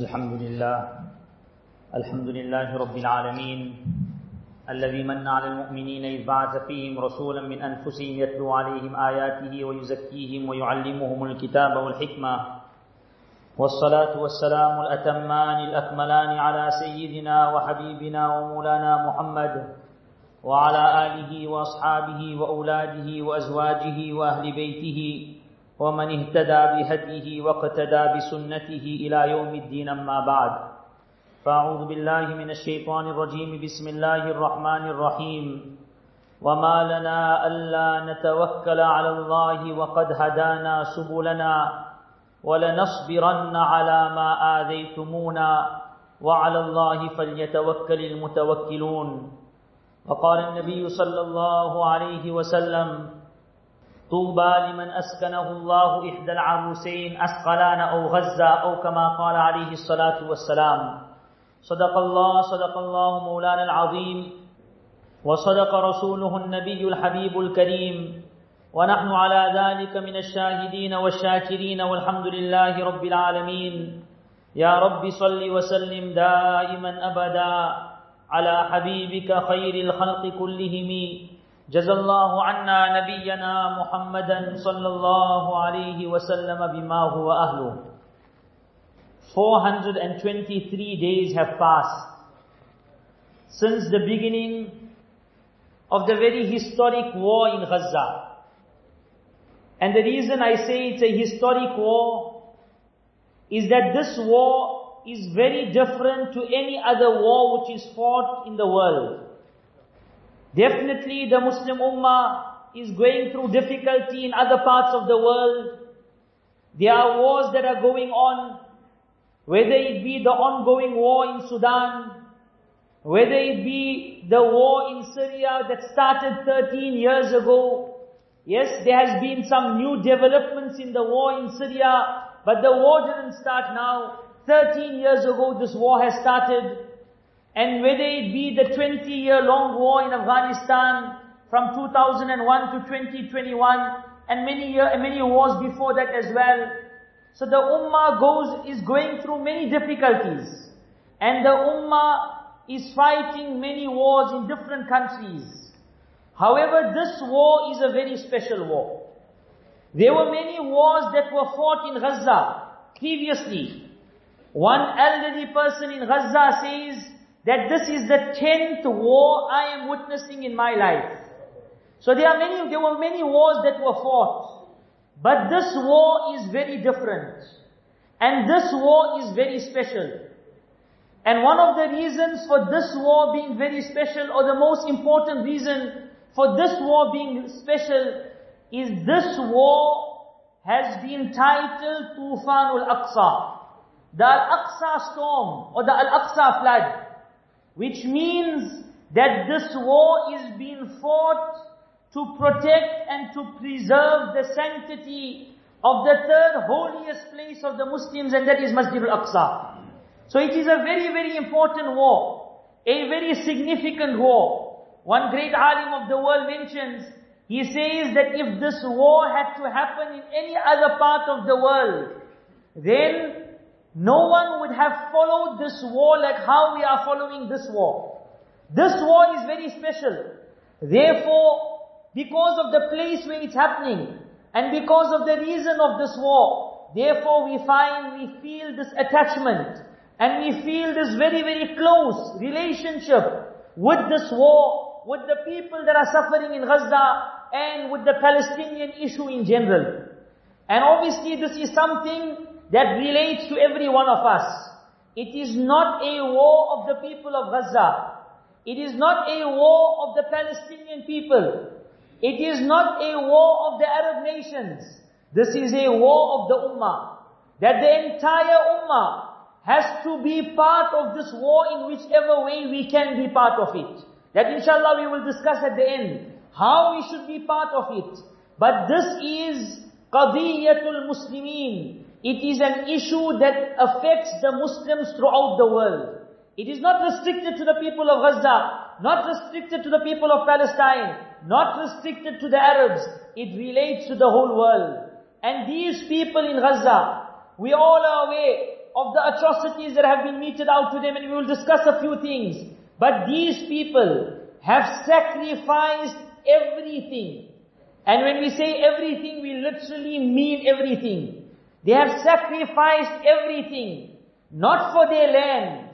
الحمد لله. الحمد لله رب العالمين. الذي من على المؤمنين إذ بعث فيهم رسولا من أنفسهم يتلو عليهم آياته ويزكيهم ويعلمهم الكتاب والحكمة. والصلاة والسلام الأتمان الأكملان على سيدنا وحبيبنا ومولانا محمد وعلى آله وأصحابه وأولاده وأزواجه وأهل بيته ومن اهتدى بهديه واقتدى بسنته إلى يوم الدين أما بعد. فأعوذ بالله من الشيطان الرجيم. بسم الله الرحمن الرحيم. وما لنا ألا نتوكل على الله وقد هدانا سبلنا ولنصبرن على ما آذيتمونا وعلى الله فليتوكل المتوكلون. وقال النبي صلى الله عليه وسلم طوبى لمن أسكنه الله إحدى العروسين أسقلان أو غزة أو كما قال عليه الصلاة والسلام. صدق الله صدق الله مولانا العظيم. وصدق رسوله النبي الحبيب الكريم. ونحن على ذلك من الشاهدين والشاكرين والحمد لله رب العالمين. يا رب صل وسلم دائما أبدا على حبيبك خير الخلق كلهم. جزى الله عنا نبينا محمدا صلى الله عليه وسلم بما هو أهله 423 days have passed since the beginning of the very historic war in Gaza. And the reason I say it's a historic war is that this war is very different to any other war which is fought in the world. Definitely the Muslim Ummah is going through difficulty in other parts of the world. There are wars that are going on, whether it be the ongoing war in Sudan, whether it be the war in Syria that started 13 years ago. Yes, there has been some new developments in the war in Syria, but the war didn't start now. 13 years ago this war has started. And whether it be the 20 year long war in Afghanistan from 2001 to 2021 and many year, many wars before that as well. So the ummah goes, is going through many difficulties. And the ummah is fighting many wars in different countries. However, this war is a very special war. There were many wars that were fought in Gaza previously. One elderly person in Gaza says, that this is the tenth war I am witnessing in my life. So there are many, there were many wars that were fought. But this war is very different. And this war is very special. And one of the reasons for this war being very special, or the most important reason for this war being special, is this war has been titled Tufanul Aqsa. The Al-Aqsa storm, or the Al-Aqsa flood which means that this war is being fought to protect and to preserve the sanctity of the third holiest place of the Muslims and that is Masjid al-Aqsa. So it is a very, very important war, a very significant war. One great alim of the world mentions, he says that if this war had to happen in any other part of the world, then no one would have followed this war like how we are following this war. This war is very special. Therefore, because of the place where it's happening, and because of the reason of this war, therefore we find, we feel this attachment, and we feel this very, very close relationship with this war, with the people that are suffering in Gaza, and with the Palestinian issue in general. And obviously this is something that relates to every one of us. It is not a war of the people of Gaza. It is not a war of the Palestinian people. It is not a war of the Arab nations. This is a war of the Ummah. That the entire Ummah has to be part of this war in whichever way we can be part of it. That inshallah we will discuss at the end. How we should be part of it. But this is qadiyatul muslimin. It is an issue that affects the Muslims throughout the world. It is not restricted to the people of Gaza, not restricted to the people of Palestine, not restricted to the Arabs. It relates to the whole world. And these people in Gaza, we all are aware of the atrocities that have been meted out to them and we will discuss a few things. But these people have sacrificed everything. And when we say everything, we literally mean everything. They have sacrificed everything. Not for their land.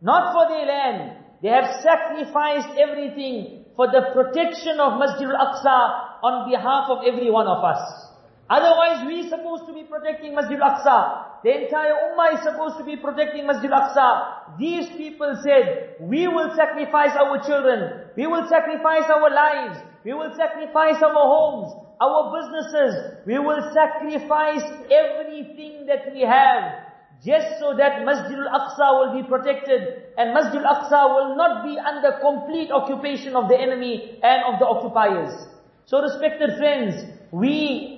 Not for their land. They have sacrificed everything for the protection of Masjid al-Aqsa on behalf of every one of us. Otherwise, we're supposed to be protecting Masjid al-Aqsa. The entire ummah is supposed to be protecting Masjid al-Aqsa. These people said, we will sacrifice our children. We will sacrifice our lives. We will sacrifice our homes, our businesses. We will sacrifice everything that we have just so that Masjid al-Aqsa will be protected and Masjid al-Aqsa will not be under complete occupation of the enemy and of the occupiers. So respected friends, we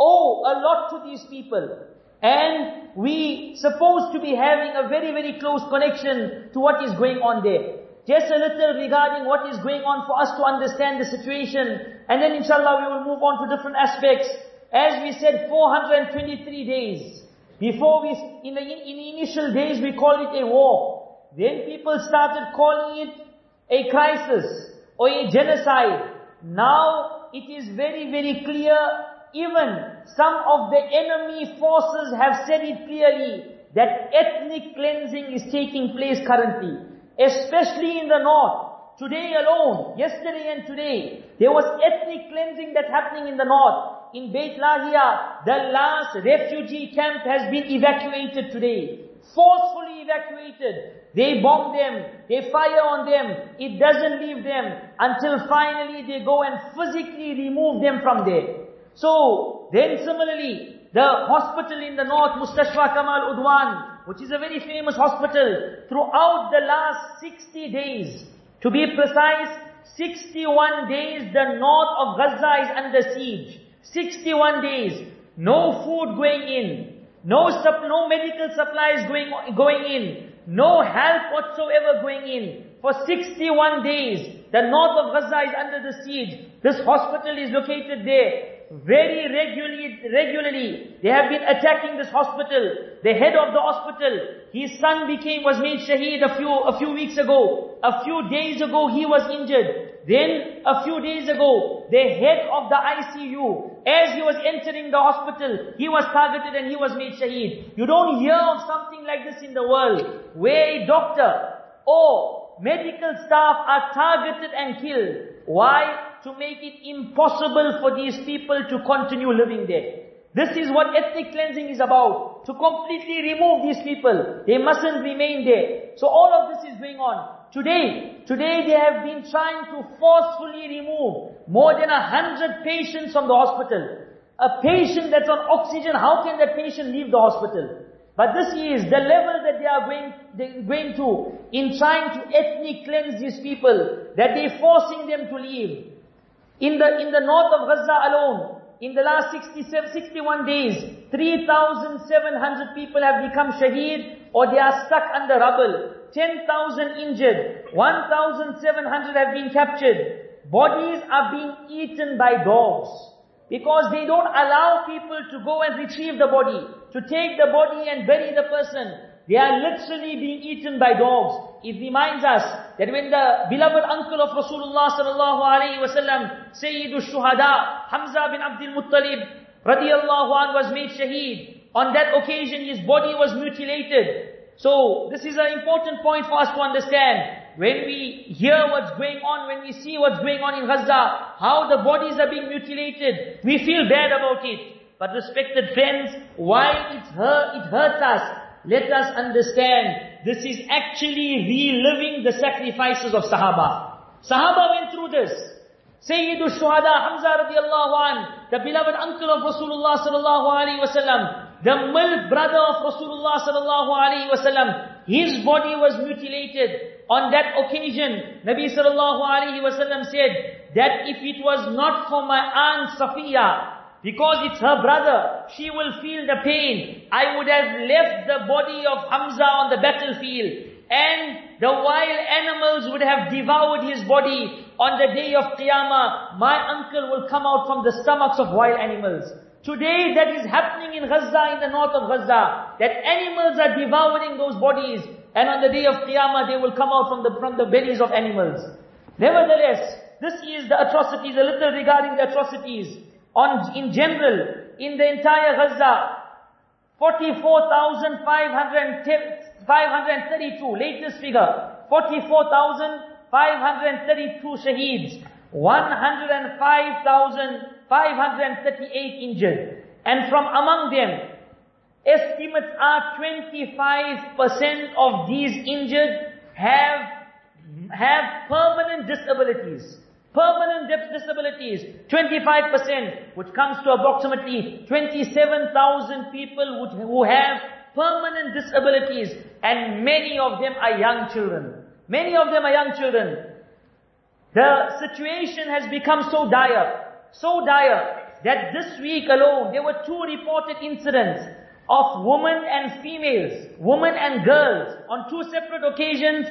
owe a lot to these people. And we supposed to be having a very, very close connection to what is going on there. Just a little regarding what is going on for us to understand the situation. And then inshallah we will move on to different aspects. As we said, 423 days. Before we, in the, in initial days we called it a war. Then people started calling it a crisis or a genocide. Now it is very, very clear, even some of the enemy forces have said it clearly, that ethnic cleansing is taking place currently. Especially in the north. Today alone, yesterday and today, there was ethnic cleansing that's happening in the north in Beit Lahia, the last refugee camp has been evacuated today. Forcefully evacuated. They bomb them, they fire on them, it doesn't leave them until finally they go and physically remove them from there. So, then similarly, the hospital in the north, Mustashfa Kamal Adwan, which is a very famous hospital, throughout the last 60 days, to be precise, 61 days the north of Gaza is under siege. 61 days, no food going in, no no medical supplies going, going in, no help whatsoever going in. For 61 days, the north of Gaza is under the siege. This hospital is located there. Very regularly, regularly, they have been attacking this hospital. The head of the hospital, his son became, was made shaheed a few, a few weeks ago. A few days ago, he was injured. Then, a few days ago, the head of the ICU, as he was entering the hospital, he was targeted and he was made shaheed. You don't hear of something like this in the world, where a doctor or medical staff are targeted and killed. Why? To make it impossible for these people to continue living there. This is what ethnic cleansing is about. To completely remove these people. They mustn't remain there. So all of this is going on. Today, today they have been trying to forcefully remove more than a hundred patients from the hospital. A patient that's on oxygen, how can that patient leave the hospital? But this is the level that they are going, they going to in trying to ethnic cleanse these people, that they're forcing them to leave. In the, in the north of Gaza alone, in the last 67, 61 days, 3,700 people have become shaheed or they are stuck under rubble. 10,000 injured, 1,700 have been captured. Bodies are being eaten by dogs. Because they don't allow people to go and retrieve the body, to take the body and bury the person. They are literally being eaten by dogs. It reminds us that when the beloved uncle of Rasulullah sallallahu alaihi wasallam, Sayyidul Shuhada, Hamza bin Abdul Muttalib, radiallahu anh was made shaheed. On that occasion his body was mutilated. So, this is an important point for us to understand. When we hear what's going on, when we see what's going on in Gaza, how the bodies are being mutilated, we feel bad about it. But respected friends, why it, hurt, it hurts us, let us understand, this is actually reliving the sacrifices of Sahaba. Sahaba went through this. Sayyidul Shuhada Hamza radiallahu an, the beloved uncle of Rasulullah sallallahu alaihi wasallam, the milk brother of Rasulullah sallallahu alaihi wasallam, his body was mutilated. On that occasion, Nabi sallallahu alaihi wasallam said that if it was not for my aunt Safiya, because it's her brother, she will feel the pain. I would have left the body of Hamza on the battlefield. And the wild animals would have devoured his body. On the day of Qiyamah, my uncle will come out from the stomachs of wild animals. Today that is happening in Gaza, in the north of Gaza, that animals are devouring those bodies, and on the day of Qiyamah they will come out from the, from the bellies of animals. Nevertheless, this is the atrocities, a little regarding the atrocities. On, in general, in the entire Gaza, 44,532, latest figure, 44,532 shaheeds, 105,538 injured. And from among them, estimates are 25% of these injured have, have permanent disabilities. Permanent disabilities, 25%, which comes to approximately 27,000 people who have permanent disabilities, and many of them are young children. Many of them are young children. The situation has become so dire, so dire, that this week alone, there were two reported incidents of women and females, women and girls, on two separate occasions,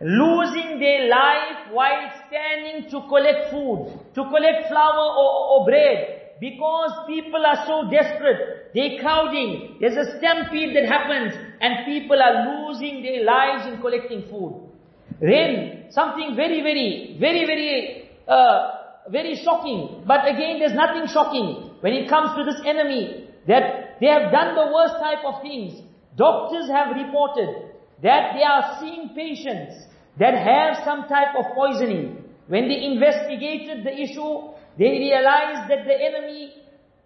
losing their life while standing to collect food, to collect flour or, or bread, because people are so desperate, they're crowding, there's a stampede that happens, and people are losing their lives in collecting food. Then, something very, very, very, very, uh, very shocking. But again, there's nothing shocking when it comes to this enemy, that they have done the worst type of things. Doctors have reported that they are seeing patients that have some type of poisoning. When they investigated the issue, they realized that the enemy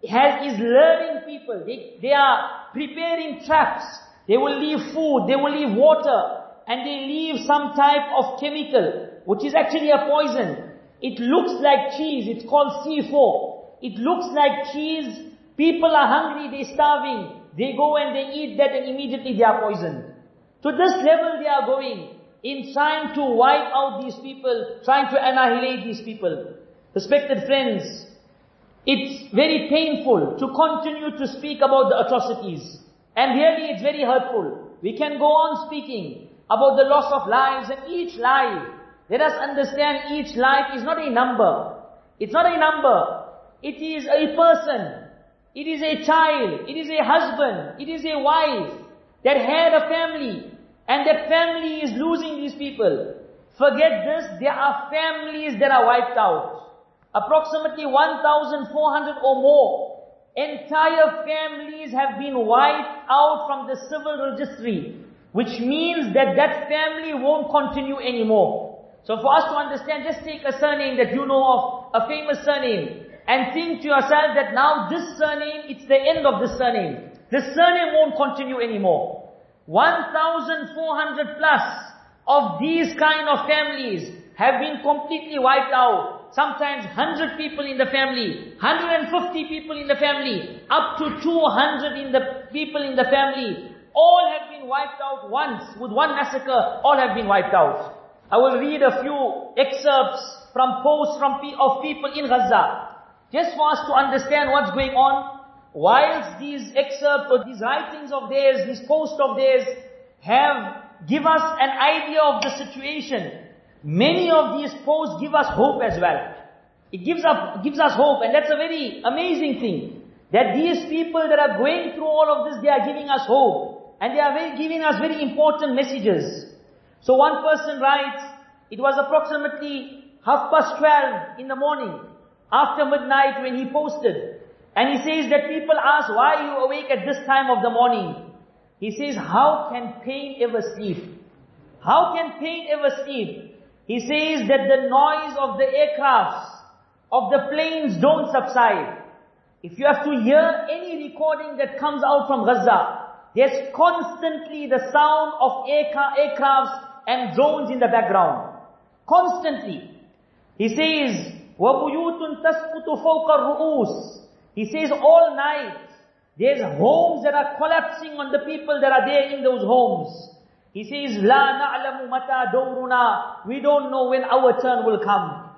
has, is luring people. They, they are preparing traps. They will leave food, they will leave water, and they leave some type of chemical, which is actually a poison. It looks like cheese, it's called C4. It looks like cheese, people are hungry, they're starving. They go and they eat that and immediately they are poisoned. To this level they are going in trying to wipe out these people, trying to annihilate these people. Respected friends, it's very painful to continue to speak about the atrocities. And really it's very hurtful. We can go on speaking about the loss of lives and each life. Let us understand each life is not a number. It's not a number. It is a person. It is a child. It is a husband. It is a wife that had a family. And that family is losing these people. Forget this, there are families that are wiped out. Approximately 1,400 or more. Entire families have been wiped out from the civil registry. Which means that that family won't continue anymore. So for us to understand, just take a surname that you know of, a famous surname, and think to yourself that now this surname, it's the end of this surname. This surname won't continue anymore. 1,400 plus of these kind of families have been completely wiped out. Sometimes 100 people in the family, 150 people in the family, up to 200 in the people in the family all have been wiped out once, with one massacre, all have been wiped out. I will read a few excerpts from posts from of people in Gaza, just for us to understand what's going on. Whilst these excerpts or these writings of theirs, these posts of theirs, have give us an idea of the situation. Many of these posts give us hope as well. It gives us, gives us hope, and that's a very amazing thing. That these people that are going through all of this, they are giving us hope. And they are very, giving us very important messages. So one person writes, it was approximately half past 12 in the morning, after midnight when he posted. And he says that people ask, why are you awake at this time of the morning? He says, how can pain ever sleep? How can pain ever sleep? He says that the noise of the aircrafts, of the planes don't subside. If you have to hear any recording that comes out from Gaza, there's constantly the sound of aircrafts and drones in the background. Constantly. He says, وَبُيُوتٌ تَسْقُطُ فَوْقَ الرُّؤُوسِ he says all night, there's homes that are collapsing on the people that are there in those homes. He says, La na'lamu mata dawruna. We don't know when our turn will come.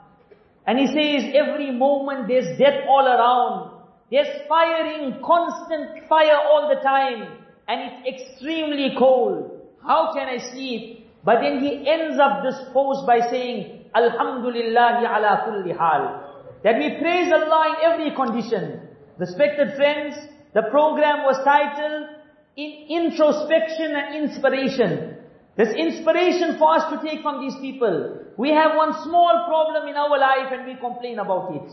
And he says, every moment there's death all around. There's firing, constant fire all the time. And it's extremely cold. How can I sleep? But then he ends up this post by saying, Alhamdulillahi ala kulli hal. That we praise Allah in every condition. Respected friends, the program was titled in introspection and inspiration. There's inspiration for us to take from these people. We have one small problem in our life and we complain about it.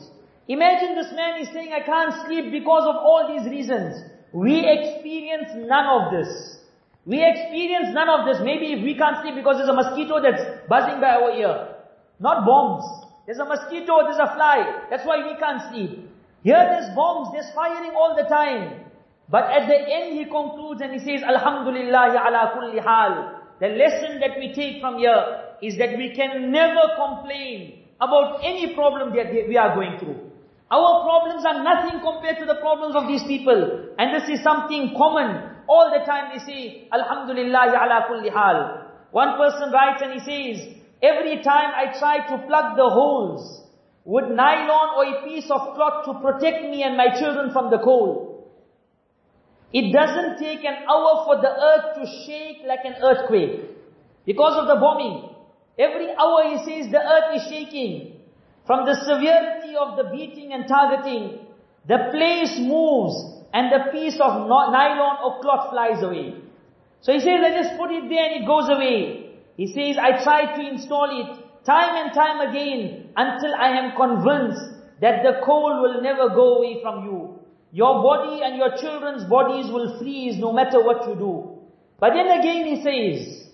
Imagine this man is saying, I can't sleep because of all these reasons. We experience none of this. We experience none of this. Maybe if we can't sleep because there's a mosquito that's buzzing by our ear. Not bombs. There's a mosquito, there's a fly. That's why we can't sleep. Here there's bombs, there's firing all the time. But at the end he concludes and he says, Alhamdulillah ala kulli hal. The lesson that we take from here is that we can never complain about any problem that we are going through. Our problems are nothing compared to the problems of these people. And this is something common. All the time they say, Alhamdulillah ala kulli hal. One person writes and he says, every time I try to plug the holes with nylon or a piece of cloth to protect me and my children from the cold. It doesn't take an hour for the earth to shake like an earthquake. Because of the bombing. Every hour he says the earth is shaking. From the severity of the beating and targeting, the place moves and the piece of nylon or cloth flies away. So he says, I just put it there and it goes away. He says, I tried to install it time and time again until I am convinced that the cold will never go away from you. Your body and your children's bodies will freeze no matter what you do. But then again he says,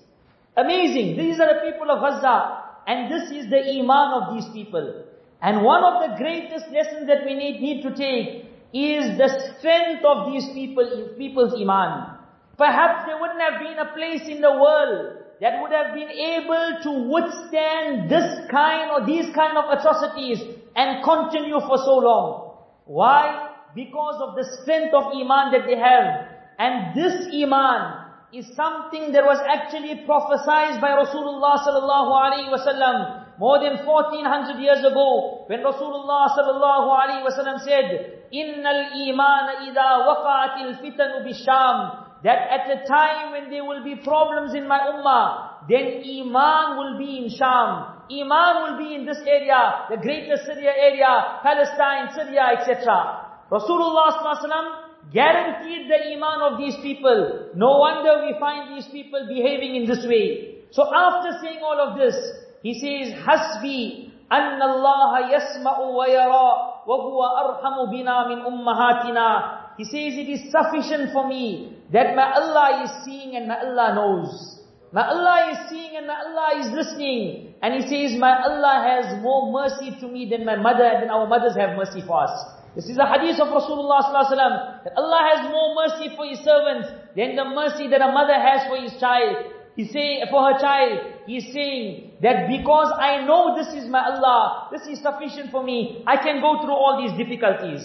amazing, these are the people of Gaza, and this is the iman of these people. And one of the greatest lessons that we need, need to take is the strength of these people, people's iman. Perhaps there wouldn't have been a place in the world that would have been able to withstand this kind or these kind of atrocities and continue for so long. Why? Because of the strength of Iman that they have. And this Iman is something that was actually prophesied by Rasulullah sallallahu alaihi wasallam more than 1400 years ago when Rasulullah sallallahu alaihi wasallam said, "Innal iman idha waqa'atil fitanu bisham." that at a time when there will be problems in my ummah, then Iman will be in Sham. Iman will be in this area, the greater Syria area, Palestine, Syria, etc. Rasulullah guaranteed the Iman of these people. No wonder we find these people behaving in this way. So after saying all of this, he says, Hasbi أن الله يسمع ويرى وهو أرحم بنا من أمهاتنا he says, it is sufficient for me that my Allah is seeing and my Allah knows. My Allah is seeing and my Allah is listening. And he says, my Allah has more mercy to me than my mother and than our mothers have mercy for us. This is a hadith of Rasulullah sallallahu that Allah has more mercy for His servants than the mercy that a mother has for his child. He say for her child, he is saying that because I know this is my Allah, this is sufficient for me, I can go through all these difficulties.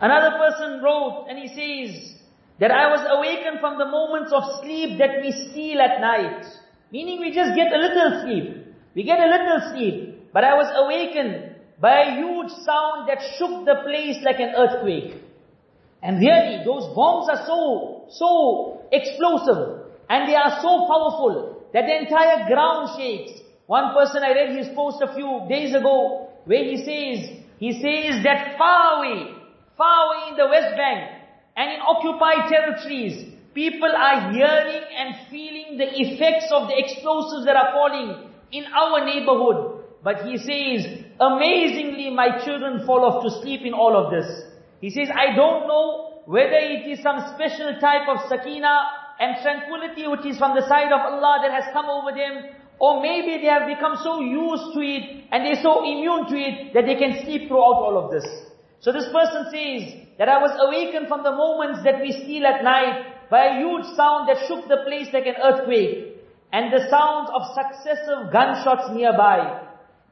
Another person wrote and he says that I was awakened from the moments of sleep that we steal at night. Meaning we just get a little sleep. We get a little sleep. But I was awakened by a huge sound that shook the place like an earthquake. And really, those bombs are so, so explosive. And they are so powerful that the entire ground shakes. One person I read his post a few days ago where he says, he says that far away, far away in the West Bank and in occupied territories, people are hearing and feeling the effects of the explosives that are falling in our neighborhood. But he says, amazingly my children fall off to sleep in all of this. He says, I don't know whether it is some special type of sakina and tranquility which is from the side of Allah that has come over them, or maybe they have become so used to it and they're so immune to it that they can sleep throughout all of this. So this person says that I was awakened from the moments that we steal at night by a huge sound that shook the place like an earthquake and the sounds of successive gunshots nearby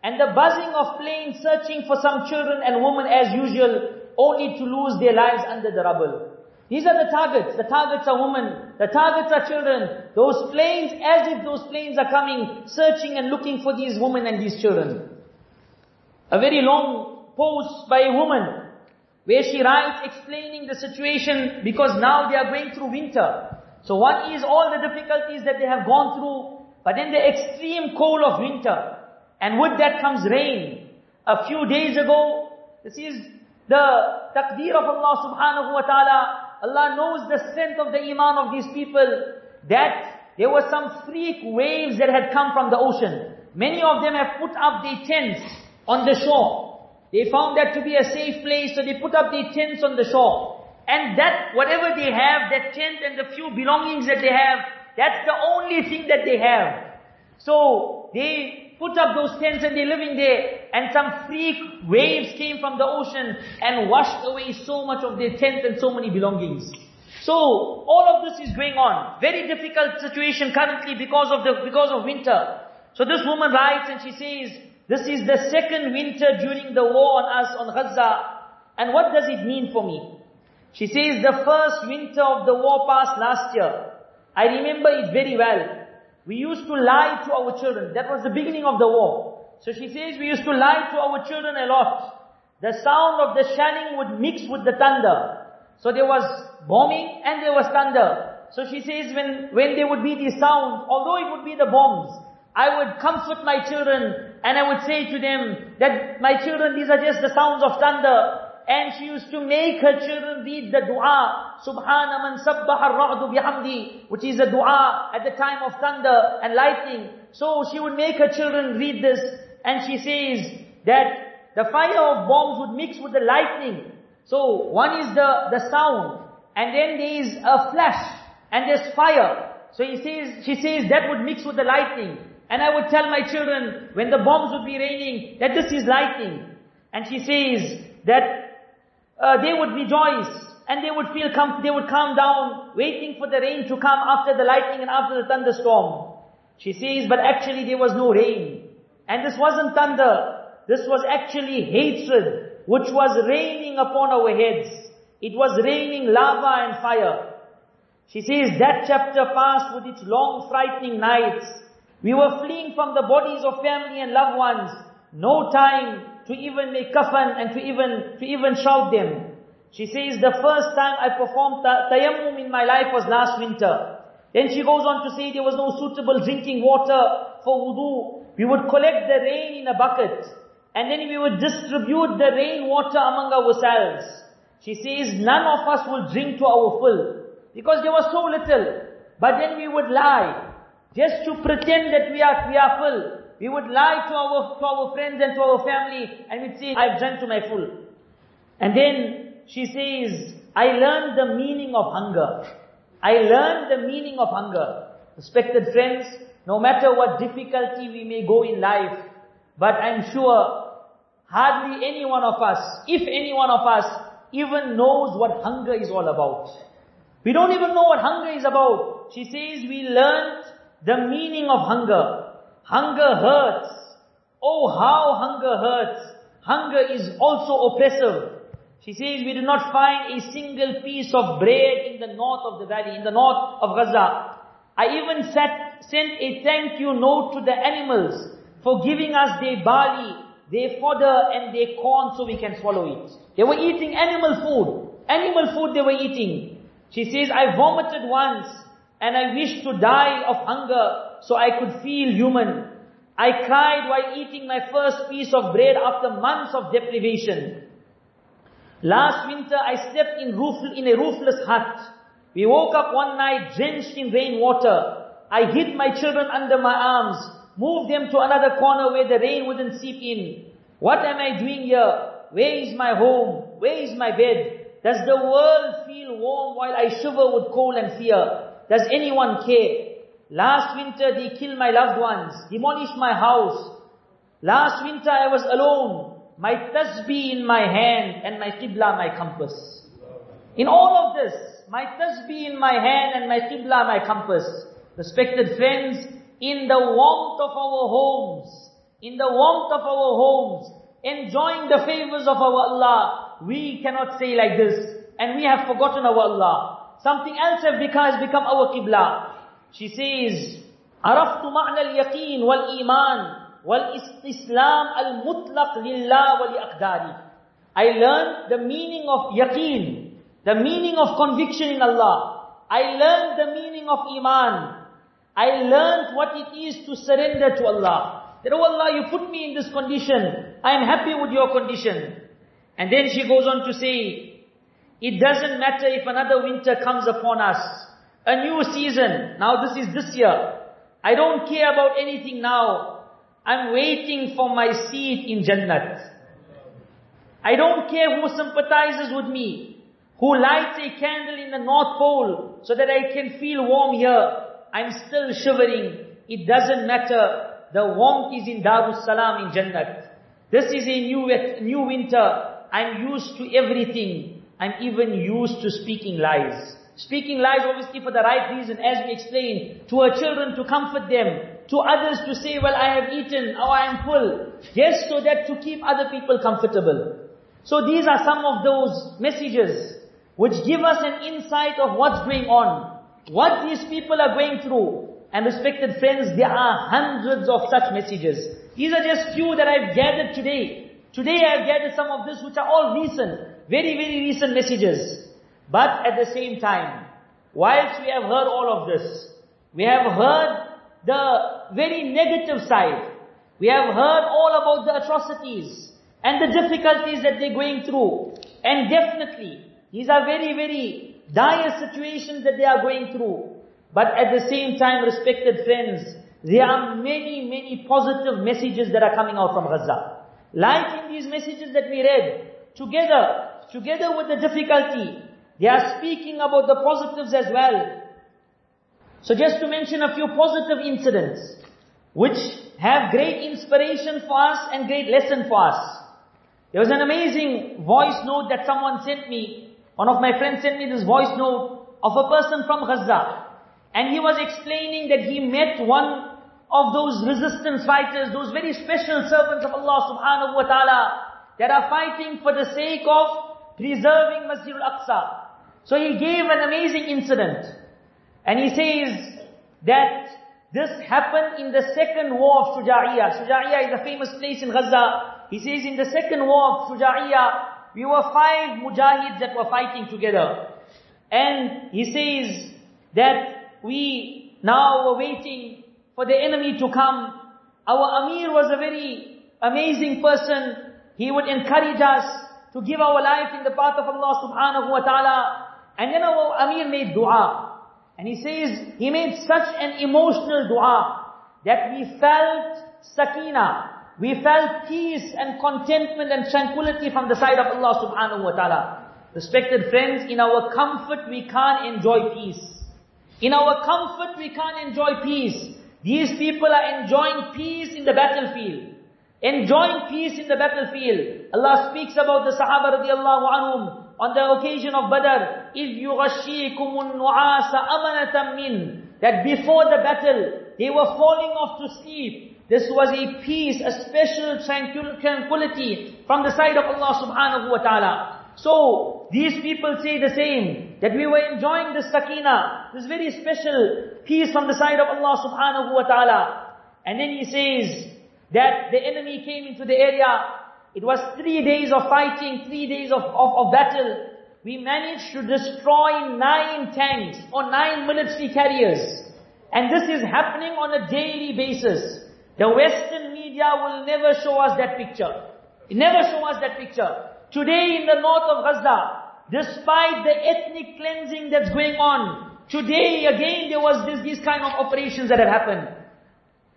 and the buzzing of planes searching for some children and women as usual only to lose their lives under the rubble. These are the targets. The targets are women. The targets are children. Those planes, as if those planes are coming, searching and looking for these women and these children. A very long post by a woman where she writes explaining the situation because now they are going through winter. So one is all the difficulties that they have gone through, but then the extreme cold of winter. And with that comes rain. A few days ago, this is the taqdeer of Allah subhanahu wa ta'ala, Allah knows the strength of the iman of these people, that there were some freak waves that had come from the ocean. Many of them have put up their tents on the shore. They found that to be a safe place, so they put up their tents on the shore. And that, whatever they have, that tent and the few belongings that they have, that's the only thing that they have. So, they put up those tents and they're living there, and some freak waves came from the ocean and washed away so much of their tent and so many belongings. So, all of this is going on. Very difficult situation currently because of the, because of winter. So this woman writes and she says, this is the second winter during the war on us, on Gaza. And what does it mean for me? She says, the first winter of the war passed last year. I remember it very well. We used to lie to our children. That was the beginning of the war. So she says, we used to lie to our children a lot. The sound of the shelling would mix with the thunder. So there was bombing and there was thunder. So she says when, when there would be the sound, although it would be the bombs, I would comfort my children and I would say to them that my children, these are just the sounds of thunder. And she used to make her children read the dua, Subhana man sabbaha ar-ra'du bihamdi, which is a dua at the time of thunder and lightning. So she would make her children read this, and she says that the fire of bombs would mix with the lightning. So one is the, the sound, and then there is a flash, and there's fire. So he says, she says that would mix with the lightning. And I would tell my children, when the bombs would be raining, that this is lightning. And she says that uh, they would rejoice and they would feel they would calm down, waiting for the rain to come after the lightning and after the thunderstorm. She says, but actually there was no rain. And this wasn't thunder. This was actually hatred, which was raining upon our heads. It was raining lava and fire. She says that chapter passed with its long frightening nights we were fleeing from the bodies of family and loved ones. No time to even make kafan and to even, to even shout them. She says, the first time I performed tayammum in my life was last winter. Then she goes on to say there was no suitable drinking water for wudu. We would collect the rain in a bucket. And then we would distribute the rain water among ourselves. She says, none of us will drink to our full. Because there was so little. But then we would lie. Just to pretend that we are, we are full. We would lie to our, to our friends and to our family and we'd say, I've drank to my full. And then she says, I learned the meaning of hunger. I learned the meaning of hunger. Respected friends, no matter what difficulty we may go in life, but I'm sure hardly any one of us, if any one of us, even knows what hunger is all about. We don't even know what hunger is about. She says we learned the meaning of hunger. Hunger hurts. Oh, how hunger hurts. Hunger is also oppressive. She says we did not find a single piece of bread in the north of the valley, in the north of Gaza. I even sat, sent a thank you note to the animals for giving us their barley, their fodder and their corn so we can swallow it. They were eating animal food. Animal food they were eating. She says, I vomited once and I wished to die of hunger so I could feel human. I cried while eating my first piece of bread after months of deprivation. Last winter I slept in, roof, in a roofless hut. We woke up one night drenched in rainwater. I hid my children under my arms, moved them to another corner where the rain wouldn't seep in. What am I doing here? Where is my home? Where is my bed? Does the world feel warm while I shiver with cold and fear? Does anyone care? Last winter they killed my loved ones, demolished my house. Last winter I was alone, my tasbih in my hand and my qibla my compass. In all of this, my tasbih in my hand and my qibla my compass. Respected friends, in the warmth of our homes, in the warmth of our homes, enjoying the favors of our Allah, we cannot say like this, and we have forgotten our Allah. Something else have become, has become our qibla. She says, عرفت معنى اليقين والإيمان والاستسلام المطلق لله ولأقداره. I learned the meaning of yaqeen, the meaning of conviction in Allah. I learned the meaning of iman. I learned what it is to surrender to Allah. That, oh Allah, you put me in this condition. I am happy with your condition. And then she goes on to say, it doesn't matter if another winter comes upon us. A new season. Now this is this year. I don't care about anything now. I'm waiting for my seat in Jannat. I don't care who sympathizes with me, who lights a candle in the North Pole so that I can feel warm here. I'm still shivering. It doesn't matter. The warmth is in Darus Salam in Jannat. This is a new, new winter. I'm used to everything. I'm even used to speaking lies. Speaking lies obviously for the right reason, as we explained, to our children to comfort them, to others to say, well I have eaten, or I am full. Just so that to keep other people comfortable. So these are some of those messages which give us an insight of what's going on, what these people are going through. And respected friends, there are hundreds of such messages. These are just few that I've gathered today. Today I've gathered some of this which are all recent, very, very recent messages. But at the same time, whilst we have heard all of this, we have heard the very negative side. We have heard all about the atrocities and the difficulties that they're going through. And definitely, these are very, very dire situations that they are going through. But at the same time, respected friends, there are many, many positive messages that are coming out from Gaza. Like in these messages that we read, together, together with the difficulty, they are speaking about the positives as well. So just to mention a few positive incidents, which have great inspiration for us and great lesson for us. There was an amazing voice note that someone sent me. One of my friends sent me this voice note of a person from Gaza. And he was explaining that he met one of those resistance fighters, those very special servants of Allah subhanahu wa ta'ala, that are fighting for the sake of preserving Masjid al-Aqsa. So he gave an amazing incident. And he says that this happened in the second war of Shuja'iyah. Shuja'iyah is a famous place in Gaza. He says in the second war of Shuja'iyah, we were five mujahids that were fighting together. And he says that we now were waiting for the enemy to come. Our Amir was a very amazing person. He would encourage us to give our life in the path of Allah subhanahu wa ta'ala. And then our Amir made dua. And he says, he made such an emotional dua that we felt sakina, we felt peace and contentment and tranquility from the side of Allah subhanahu wa ta'ala. Respected friends, in our comfort we can't enjoy peace. In our comfort we can't enjoy peace. These people are enjoying peace in the battlefield Enjoying peace in the battlefield. Allah speaks about the Sahaba radiallahu anhum on the occasion of Badr. إِذْ يُغَشِّيكُمُ النُّعَاسَ أَمَنَةً مِّنْ That before the battle, they were falling off to sleep. This was a peace, a special tranquility from the side of Allah subhanahu wa ta'ala. So, these people say the same, that we were enjoying this sakina, this very special peace from the side of Allah subhanahu wa ta'ala. And then he says that the enemy came into the area. It was three days of fighting, three days of, of, of battle. We managed to destroy nine tanks or nine military carriers. And this is happening on a daily basis. The Western media will never show us that picture. It never show us that picture. Today in the north of Gaza, despite the ethnic cleansing that's going on, today again there was this, these kind of operations that have happened.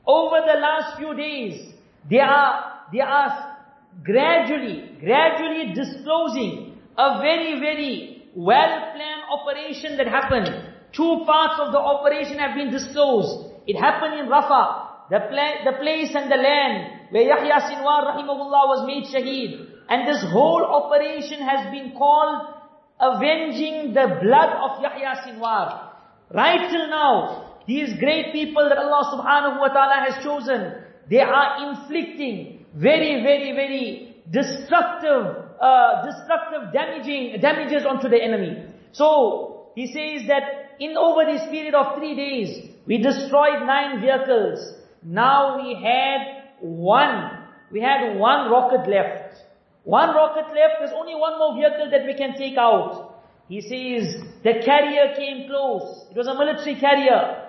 Over the last few days, they are, they are gradually, gradually disclosing a very, very well-planned operation that happened. Two parts of the operation have been disclosed. It happened in Rafah the, pla- the place and the land where Yahya Sinwar rahimahullah was made shaheed. And this whole operation has been called avenging the blood of Yahya Sinwar. Right till now, these great people that Allah subhanahu wa ta'ala has chosen, they are inflicting very, very, very destructive, uh, destructive damaging, damages onto the enemy. So, he says that in over this period of three days, we destroyed nine vehicles, now we had one, we had one rocket left. One rocket left, there's only one more vehicle that we can take out. He says, the carrier came close. It was a military carrier.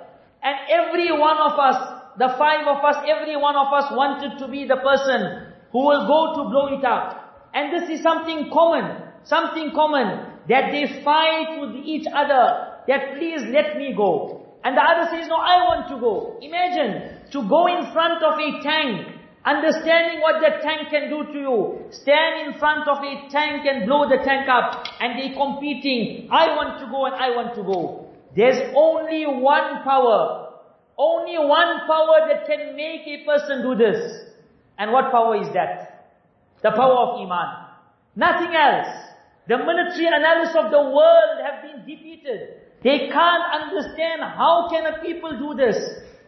And every one of us, the five of us, every one of us wanted to be the person who will go to blow it up. And this is something common, something common, that they fight with each other, that please let me go. And the other says, no, I want to go. Imagine, to go in front of a tank, understanding what that tank can do to you, stand in front of a tank and blow the tank up, and they competing, I want to go and I want to go. There's only one power, only one power that can make a person do this. And what power is that? The power of Iman. Nothing else. The military analysis of the world have been defeated. They can't understand how can a people do this.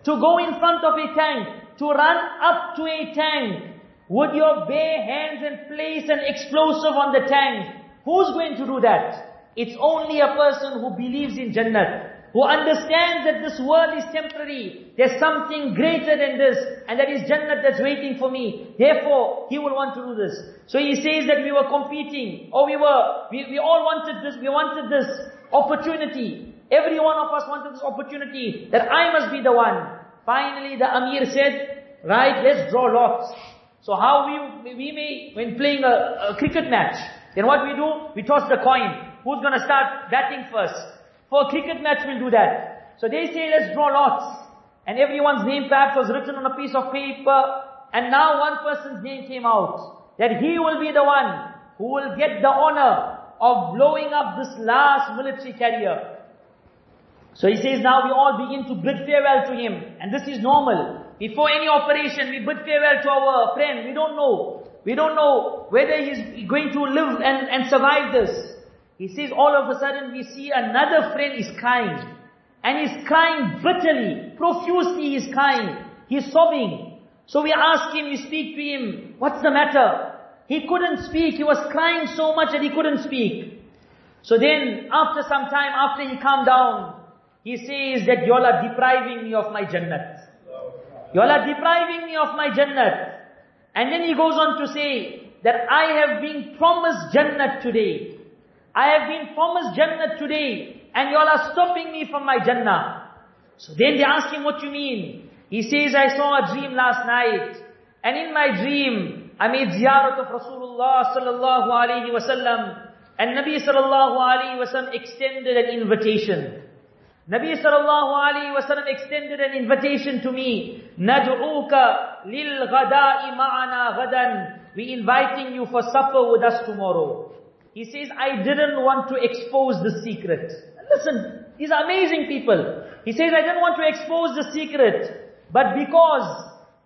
To go in front of a tank, to run up to a tank, with your bare hands and place an explosive on the tank. Who's going to do that? It's only a person who believes in Jannah who understands that this world is temporary. There's something greater than this, and that is Jannah that's waiting for me. Therefore, he will want to do this. So he says that we were competing, or we were, we, we all wanted this, we wanted this opportunity. Every one of us wanted this opportunity, that I must be the one. Finally, the Amir said, right, let's draw lots. So how we, we may, when playing a, a cricket match, then what we do? We toss the coin. Who's gonna start batting first? For a cricket match we'll do that. So they say let's draw lots. And everyone's name perhaps was written on a piece of paper. And now one person's name came out. That he will be the one who will get the honor of blowing up this last military carrier. So he says now we all begin to bid farewell to him. And this is normal. Before any operation, we bid farewell to our friend. We don't know. We don't know whether he's going to live and, and survive this. He says all of a sudden we see another friend is crying. And he's crying bitterly, profusely he's crying. He's sobbing. So we ask him, we speak to him, what's the matter? He couldn't speak, he was crying so much that he couldn't speak. So then, after some time, after he calmed down, he says that y'all are depriving me of my Jannat. Y'all are depriving me of my Jannat. And then he goes on to say that I have been promised Jannat today. I have been promised Jannah today, and you all are stopping me from my Jannah. So then they ask him, what you mean? He says, I saw a dream last night, and in my dream, I made ziyarat of Rasulullah sallallahu alaihi wasallam, and Nabi sallallahu alaihi wasallam extended an invitation. Nabi sallallahu alaihi wasallam extended an invitation to me. Nad'uka lil ghada'i ma'ana ghadan. We inviting you for supper with us tomorrow. He says, I didn't want to expose the secret. Listen, these are amazing people. He says, I didn't want to expose the secret. But because,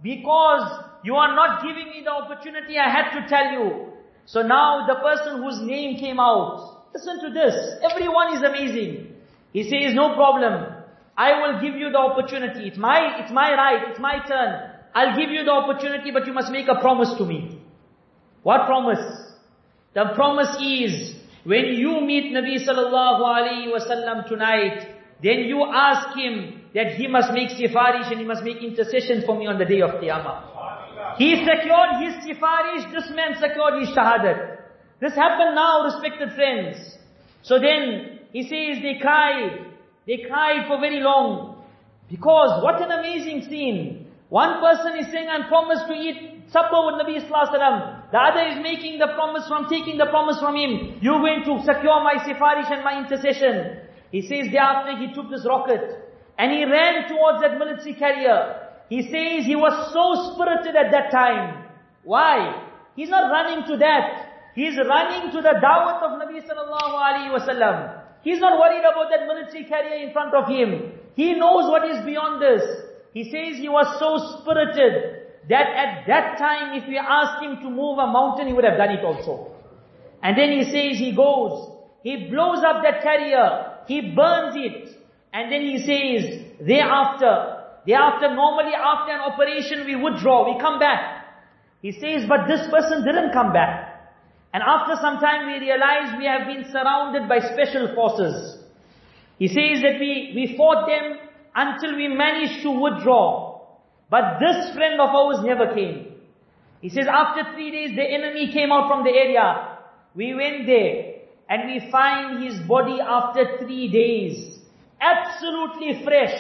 because you are not giving me the opportunity, I had to tell you. So now the person whose name came out, listen to this. Everyone is amazing. He says, no problem. I will give you the opportunity. It's my, it's my right. It's my turn. I'll give you the opportunity, but you must make a promise to me. What promise? The promise is, when you meet Nabi sallallahu alayhi wasallam tonight, then you ask him that he must make sifarish and he must make intercession for me on the day of Qiyamah. He secured his sifarish, this man secured his shahadat. This happened now, respected friends. So then, he says they cried. They cried for very long. Because what an amazing scene. One person is saying, I'm promised to eat supper with Nabi Sallallahu Alaihi Wasallam. The other is making the promise from taking the promise from him. You're going to secure my sifarish and my intercession. He says thereafter he took this rocket and he ran towards that military carrier. He says he was so spirited at that time. Why? He's not running to that. He's running to the dawat of Nabi sallallahu alaihi wasallam. He's not worried about that military carrier in front of him. He knows what is beyond this. He says he was so spirited that at that time if we asked him to move a mountain, he would have done it also. And then he says he goes, he blows up that carrier, he burns it, and then he says, thereafter, thereafter normally after an operation we withdraw, we come back. He says, but this person didn't come back. And after some time we realize we have been surrounded by special forces. He says that we, we fought them until we managed to withdraw. But this friend of ours never came. He says, after three days, the enemy came out from the area. We went there, and we find his body after three days. Absolutely fresh.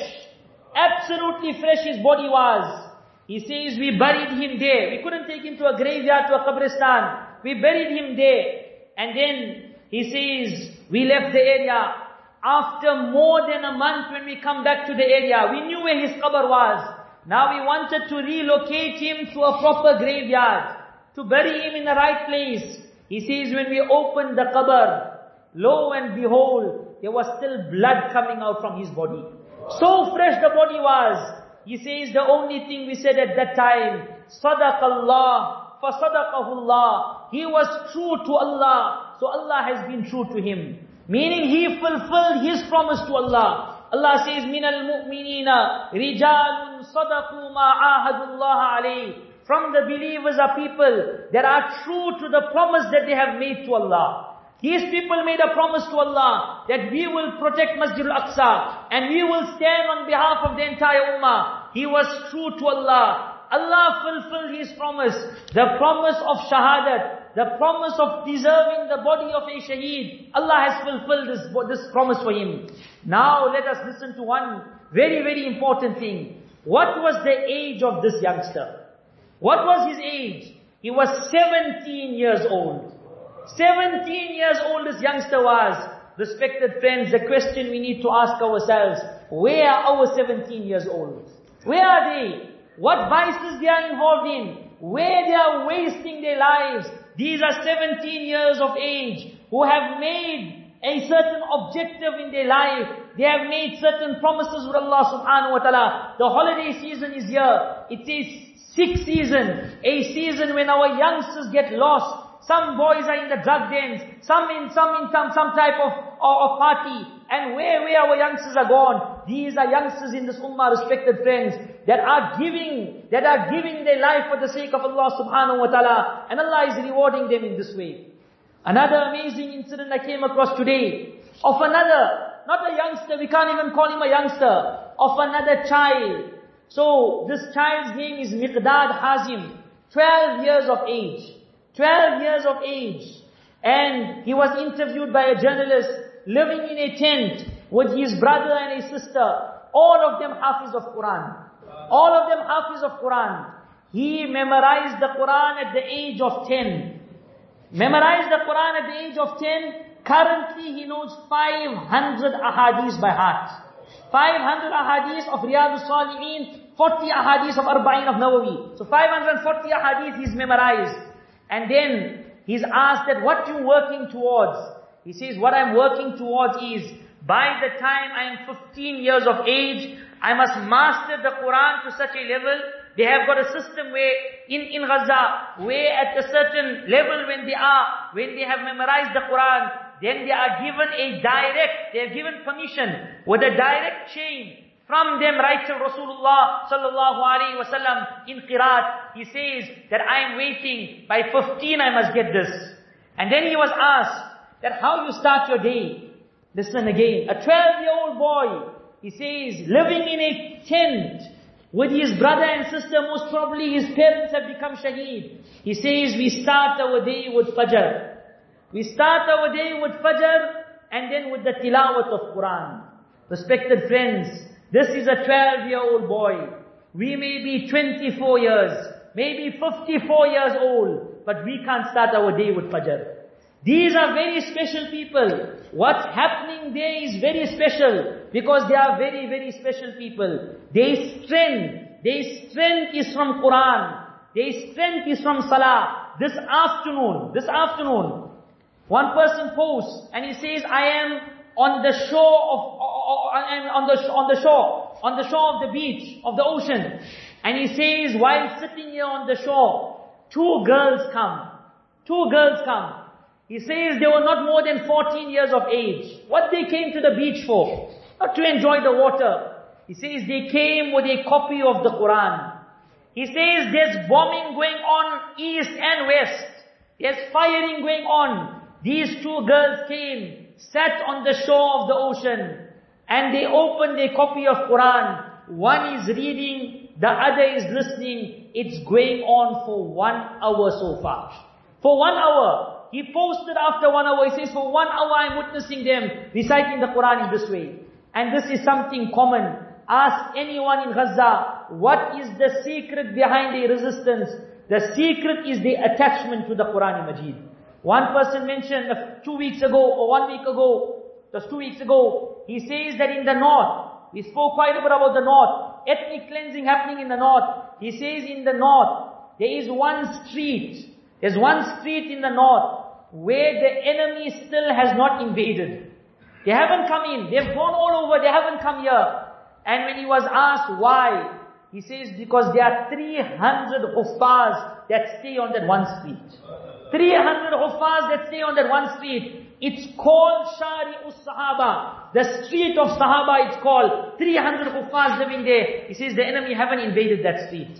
Absolutely fresh his body was. He says, we buried him there. We couldn't take him to a graveyard, to a qabristan. We buried him there. And then he says, we left the area. After more than a month when we come back to the area, we knew where his qabr was. Now we wanted to relocate him to a proper graveyard, to bury him in the right place. He says when we opened the qabr, lo and behold, there was still blood coming out from his body. So fresh the body was. He says the only thing we said at that time, Sadaqallah, fasadaqahullah. He was true to Allah, so Allah has been true to him. Meaning he fulfilled his promise to Allah. Allah says, min al rijalun sadaqu ma'ahadullah alayh. From the believers are people that are true to the promise that they have made to Allah. These people made a promise to Allah that we will protect Masjid al-Aqsa and we will stand on behalf of the entire ummah. He was true to Allah. Allah fulfilled his promise, the promise of shahadat, the promise of deserving the body of a shaheed. Allah has fulfilled this, this promise for him. Now let us listen to one very, very important thing. What was the age of this youngster? What was his age? He was 17 years old. 17 years old this youngster was. Respected friends, the question we need to ask ourselves, where are our 17 years old? Where are they? What vices they are involved in? Where they are wasting their lives? These are 17 years of age who have made a certain objective in their life. They have made certain promises with Allah subhanahu wa ta'ala. The holiday season is here. It is sixth season. A season when our youngsters get lost. Some boys are in the drug dens, some in some in some, some type of, of, party. And where, where our youngsters are gone, these are youngsters in this ummah, respected friends, that are giving, that are giving their life for the sake of Allah subhanahu wa ta'ala. And Allah is rewarding them in this way. Another amazing incident I came across today, of another, not a youngster, we can't even call him a youngster, of another child. So, this child's name is Miqdad Hazim, 12 years of age. 12 years of age. And he was interviewed by a journalist living in a tent with his brother and his sister. All of them hafiz of Quran. All of them hafiz of Quran. He memorized the Quran at the age of 10. Memorized the Quran at the age of 10. Currently he knows 500 ahadith by heart. 500 ahadith of Riyadh al-Salihin, 40 ahadith of Arba'in of Nawawi. So 540 ahadith he's memorized. And then he's asked that what you working towards? He says, what I'm working towards is, by the time I am 15 years of age, I must master the Quran to such a level. They have got a system where, in, in Gaza, where at a certain level when they are, when they have memorized the Quran, then they are given a direct, they are given permission with a direct chain from them right till Rasulullah sallallahu alaihi wasallam in Qiraat, he says that I am waiting, by 15 I must get this. And then he was asked that how you start your day. Listen again, a 12 year old boy, he says, living in a tent with his brother and sister, most probably his parents have become shaheed. He says, we start our day with Fajr. We start our day with Fajr and then with the tilawat of Quran. Respected friends, this is a 12 year old boy. We may be 24 years, maybe 54 years old, but we can't start our day with Fajr. These are very special people. What's happening there is very special because they are very, very special people. Their strength, their strength is from Quran. Their strength is from Salah. This afternoon, this afternoon, one person posts and he says, I am on the shore of, Oh, on the, on the shore, on the shore of the beach, of the ocean. And he says, while sitting here on the shore, two girls come. Two girls come. He says they were not more than 14 years of age. What they came to the beach for? Not to enjoy the water. He says they came with a copy of the Quran. He says there's bombing going on east and west. There's firing going on. These two girls came sat on the shore of the ocean and they opened a copy of Quran. One is reading, the other is listening. It's going on for one hour so far. For one hour. He posted after one hour. He says, for one hour I'm witnessing them reciting the Quran in this way. And this is something common. Ask anyone in Gaza, what is the secret behind the resistance? The secret is the attachment to the Quran Majid. One person mentioned two weeks ago or one week ago, just two weeks ago, he says that in the north, we spoke quite a bit about the north, ethnic cleansing happening in the north. He says in the north, there is one street, there's one street in the north where the enemy still has not invaded. They haven't come in, they've gone all over, they haven't come here. And when he was asked why, he says because there are 300 huffaz that stay on that one street. 300 huffaz that stay on that one street. It's called Shari us Sahaba. The street of Sahaba it's called. 300 huffaz living there. He says the enemy haven't invaded that street.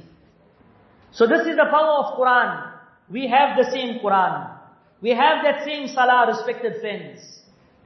So this is the power of Quran. We have the same Quran. We have that same Salah, respected friends.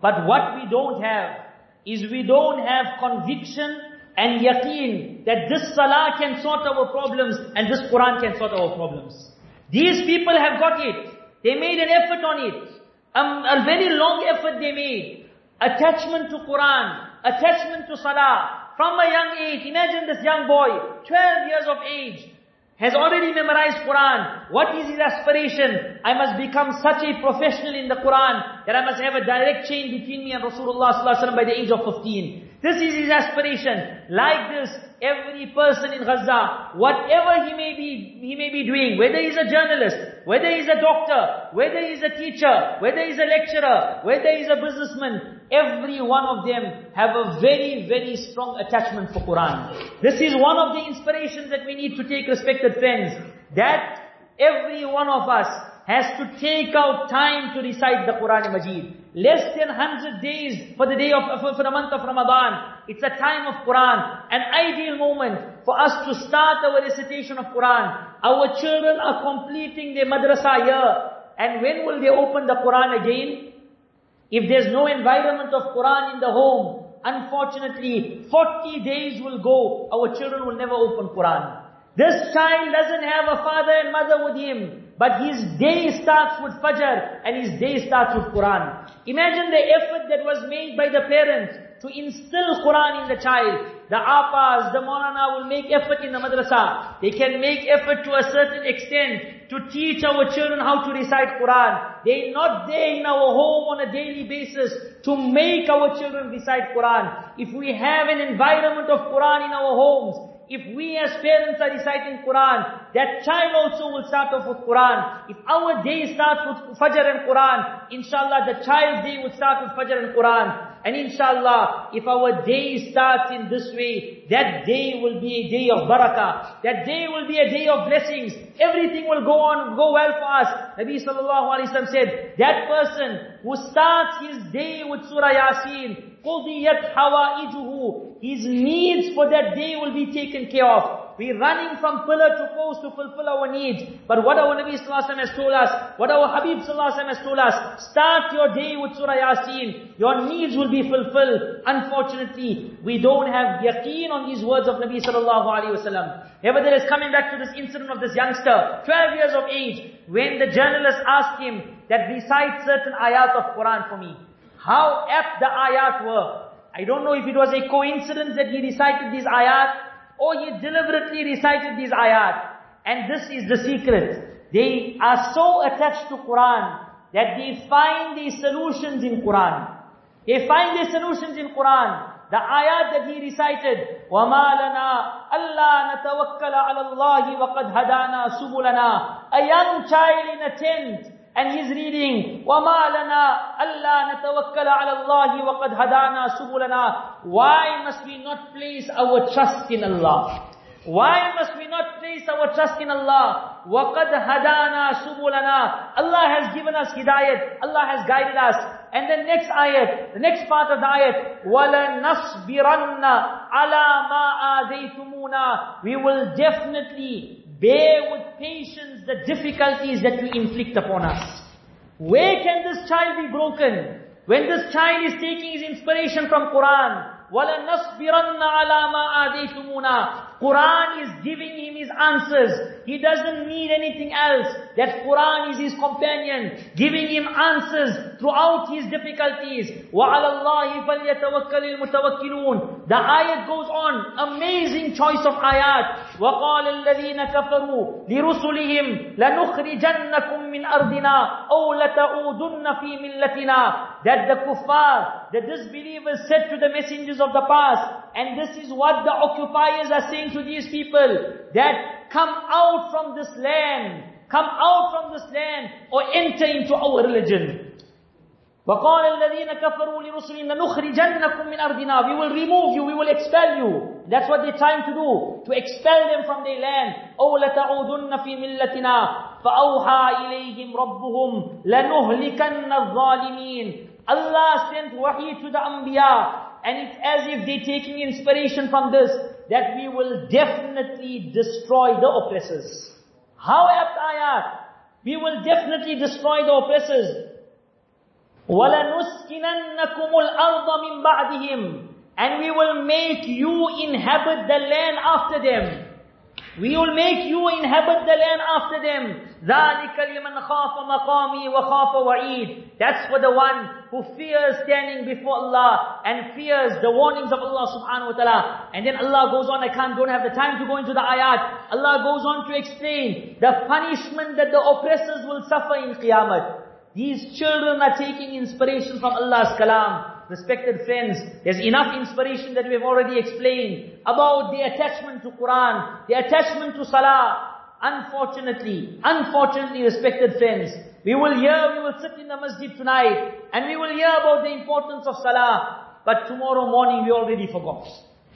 But what we don't have is we don't have conviction and yaqeen that this Salah can sort our problems and this Quran can sort our problems. These people have got it. They made an effort on it. A very long effort they made. Attachment to Quran, attachment to Salah. From a young age, imagine this young boy, 12 years of age, has already memorized Quran. What is his aspiration? I must become such a professional in the Quran that I must have a direct chain between me and Rasulullah by the age of 15. This is his aspiration. Like this, every person in Gaza, whatever he may be, he may be doing, whether he's a journalist, whether he's a doctor, whether he's a teacher, whether he's a lecturer, whether he's a businessman, every one of them have a very, very strong attachment for Quran. This is one of the inspirations that we need to take, respected friends, that every one of us has to take out time to recite the Quran Majid. Less than 100 days for the day of, for, for the month of Ramadan. It's a time of Quran. An ideal moment for us to start our recitation of Quran. Our children are completing their madrasa year. And when will they open the Quran again? If there's no environment of Quran in the home, unfortunately, 40 days will go, our children will never open Quran. This child doesn't have a father and mother with him. But his day starts with Fajr and his day starts with Quran. Imagine the effort that was made by the parents to instill Quran in the child. The Apas, the Maulana will make effort in the madrasa. They can make effort to a certain extent to teach our children how to recite Quran. They're not there in our home on a daily basis to make our children recite Quran. If we have an environment of Quran in our homes, if we as parents are reciting Quran, that child also will start off with Quran. If our day starts with Fajr and Quran, inshallah the child's day will start with Fajr and Quran. And inshallah, if our day starts in this way, that day will be a day of barakah. That day will be a day of blessings. Everything will go on, go well for us. Nabi sallallahu alayhi wa said, that person who starts his day with Surah Yasin, قُضِيَتْ حَوَائِجُهُ His needs for that day will be taken care of. We're running from pillar to post to fulfill our needs. But what our Nabi Sallallahu Alaihi has told us, what our Habib Sallallahu Alaihi has told us, start your day with Surah Yasin. Your needs will be fulfilled. Unfortunately, we don't have yaqeen on these words of Nabi Sallallahu Alaihi Wasallam. Nevertheless, coming back to this incident of this youngster, 12 years of age, when the journalist asked him that recite certain ayat of Quran for me. How apt the ayat were. I don't know if it was a coincidence that he recited these ayat, or he deliberately recited these ayat. And this is the secret. They are so attached to Quran, that they find the solutions in Quran. They find the solutions in Quran. The ayat that he recited, وَمَا لَنَا أَلَّا نَتَوَكَّلَ عَلَى اللَّهِ وَقَدْ هَدَانَا سُبُلَنَا A young child in a tent, and he's reading, وَمَا لَنَا أَلَّا نَتَوَكَّلَ عَلَى اللَّهِ وَقَدْ هَدَانَا سُبُلَنَا Why must we not place our trust in Allah? Why must we not place our trust in Allah? وَقَدْ هَدَانَا سُبُلَنَا Allah has given us hidayat. Allah has guided us. And the next ayat, the next part of the ayat, وَلَنَصْبِرَنَّ عَلَى مَا آذَيْتُمُونَا We will definitely bear with patience the difficulties that you inflict upon us. Where can this child be broken? When this child is taking his inspiration from Quran, وَلَنَصْبِرَنَّ عَلَى مَا آدَيْتُمُونَا Quran is giving him his answers. He doesn't need anything else. That Quran is his companion, giving him answers throughout his difficulties. وَعَلَى اللَّهِ فَلْيَتَوَكَّلِ الْمُتَوَكِّلُونَ The ayat goes on. Amazing choice of ayat. وَقَالَ الَّذِينَ كَفَرُوا لِرُسُلِهِمْ لَنُخْرِجَنَّكُمْ مِنْ أَرْضِنَا أَوْ لَتَعُودُنَّ فِي مِلَّتِنَا That the kuffar, the disbelievers said to the messengers of the past, and this is what the occupiers are saying to these people, that come out from this land, come out from this land, or enter into our religion. وقال الذين كفروا لرسلنا نخرجنكم من أرضنا We will remove you, we will expel you. That's what they're trying to do, to expel them from their land. أو لتعودن في ملتنا فأوحى إليهم ربهم لنهلكن الظالمين Allah sent wahi to the Anbiya and it's as if they're taking inspiration from this, that we will definitely destroy the oppressors. How apt ayat? We will definitely destroy the oppressors. وَلَنُسْكِنَنَّكُمُ الْأَرْضَ مِنْ بَعْدِهِمْ And we will make you inhabit the land after them. We will make you inhabit the land after them. ذَلِكَ لِمَنْ خَافَ مَقَامِي وَخَافَ وَعِيدٍ That's for the one who fears standing before Allah and fears the warnings of Allah subhanahu wa ta'ala. And then Allah goes on, I can't, don't have the time to go into the ayat. Allah goes on to explain the punishment that the oppressors will suffer in Qiyamah. These children are taking inspiration from Allah's kalam. Respected friends, there's enough inspiration that we've already explained about the attachment to Quran, the attachment to Salah. Unfortunately, unfortunately respected friends, we will hear, we will sit in the masjid tonight, and we will hear about the importance of Salah, but tomorrow morning we already forgot.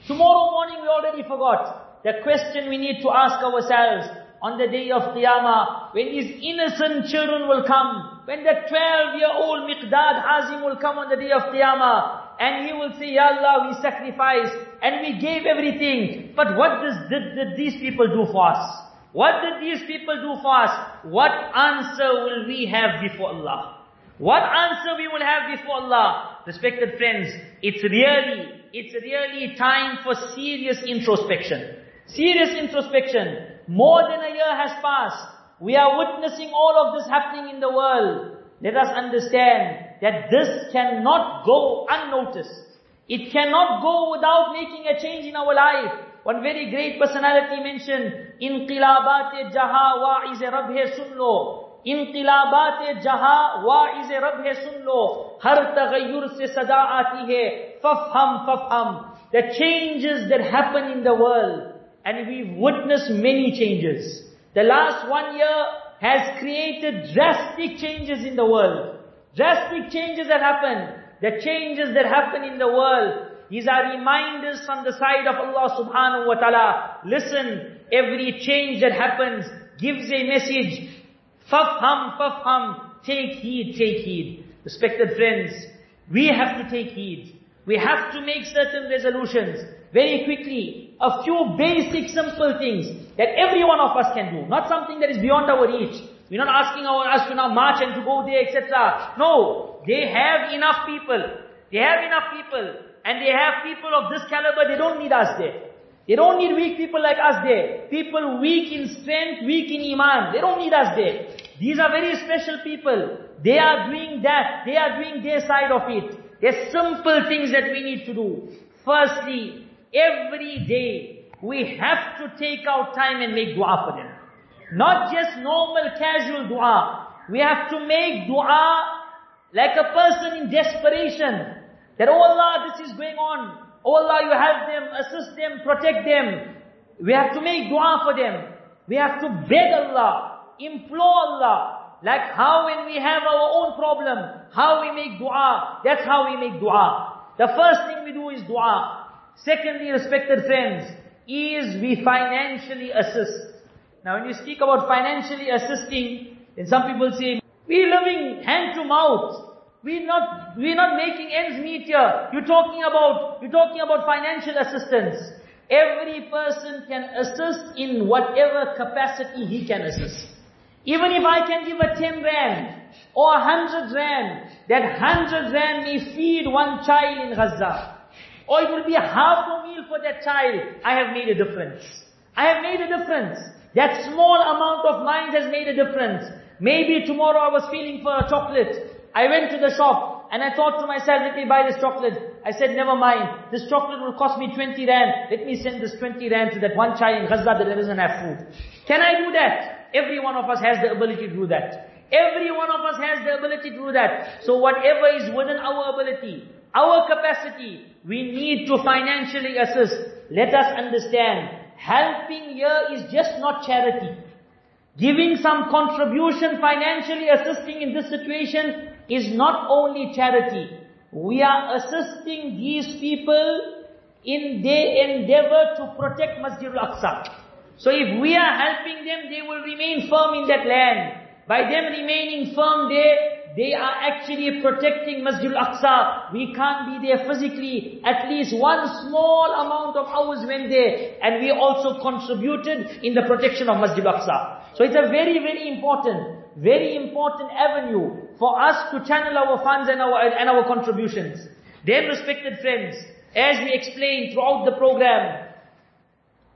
Tomorrow morning we already forgot. The question we need to ask ourselves, on the day of Qiyamah, when these innocent children will come, when the 12-year-old Miqdad Hazim will come on the day of Qiyamah, and he will say, Ya Allah, we sacrificed, and we gave everything, but what does, did, did these people do for us? What did these people do for us? What answer will we have before Allah? What answer we will have before Allah? Respected friends, it's really, it's really time for serious introspection. Serious introspection. More than a year has passed. We are witnessing all of this happening in the world. Let us understand that this cannot go unnoticed. It cannot go without making a change in our life. One very great personality mentioned, Inqilabat jaha wa'iz rabhe sun lo. Jaha wa'iz rabhe sun lo. Har taghayyur se sada aati hai. Fafham, fafham. The changes that happen in the world, and we've witnessed many changes. The last one year has created drastic changes in the world. Drastic changes that happen. The changes that happen in the world. These are reminders from the side of Allah subhanahu wa ta'ala. Listen, every change that happens gives a message. Fafham, fafham. Take heed, take heed. Respected friends, we have to take heed. We have to make certain resolutions. Very quickly, a few basic simple things that every one of us can do. Not something that is beyond our reach. We're not asking our, us to now march and to go there, etc. No, they have enough people. They have enough people. And they have people of this caliber, they don't need us there. They don't need weak people like us there. People weak in strength, weak in iman. They don't need us there. These are very special people. They are doing that. They are doing their side of it. There's simple things that we need to do. Firstly, Every day, we have to take out time and make dua for them. Not just normal casual dua. We have to make dua like a person in desperation. That, oh Allah, this is going on. Oh Allah, you help them, assist them, protect them. We have to make dua for them. We have to beg Allah, implore Allah. Like how when we have our own problem, how we make dua, that's how we make dua. The first thing we do is dua. Secondly, respected friends, is we financially assist. Now when you speak about financially assisting, then some people say, we're living hand to mouth. We're not, we're not making ends meet here. You're talking about, you're talking about financial assistance. Every person can assist in whatever capacity he can assist. Even if I can give a 10 rand or a 100 rand, that 100 rand may feed one child in Gaza. Or it will be half a meal for that child, I have made a difference. I have made a difference. That small amount of mine has made a difference. Maybe tomorrow I was feeling for a chocolate. I went to the shop and I thought to myself, let me buy this chocolate. I said, never mind. This chocolate will cost me 20 rand. Let me send this 20 rand to that one child in Gaza that doesn't have food. Can I do that? Every one of us has the ability to do that. Every one of us has the ability to do that. So whatever is within our ability, our capacity, we need to financially assist. Let us understand, helping here is just not charity. Giving some contribution, financially assisting in this situation is not only charity. We are assisting these people in their endeavor to protect Masjid al-Aqsa. So if we are helping them, they will remain firm in that land. By them remaining firm there, they are actually protecting Masjid al-Aqsa. We can't be there physically. At least one small amount of ours went there. And we also contributed in the protection of Masjid al-Aqsa. So it's a very, very important, very important avenue for us to channel our funds and our, and our contributions. Then respected friends, as we explained throughout the program,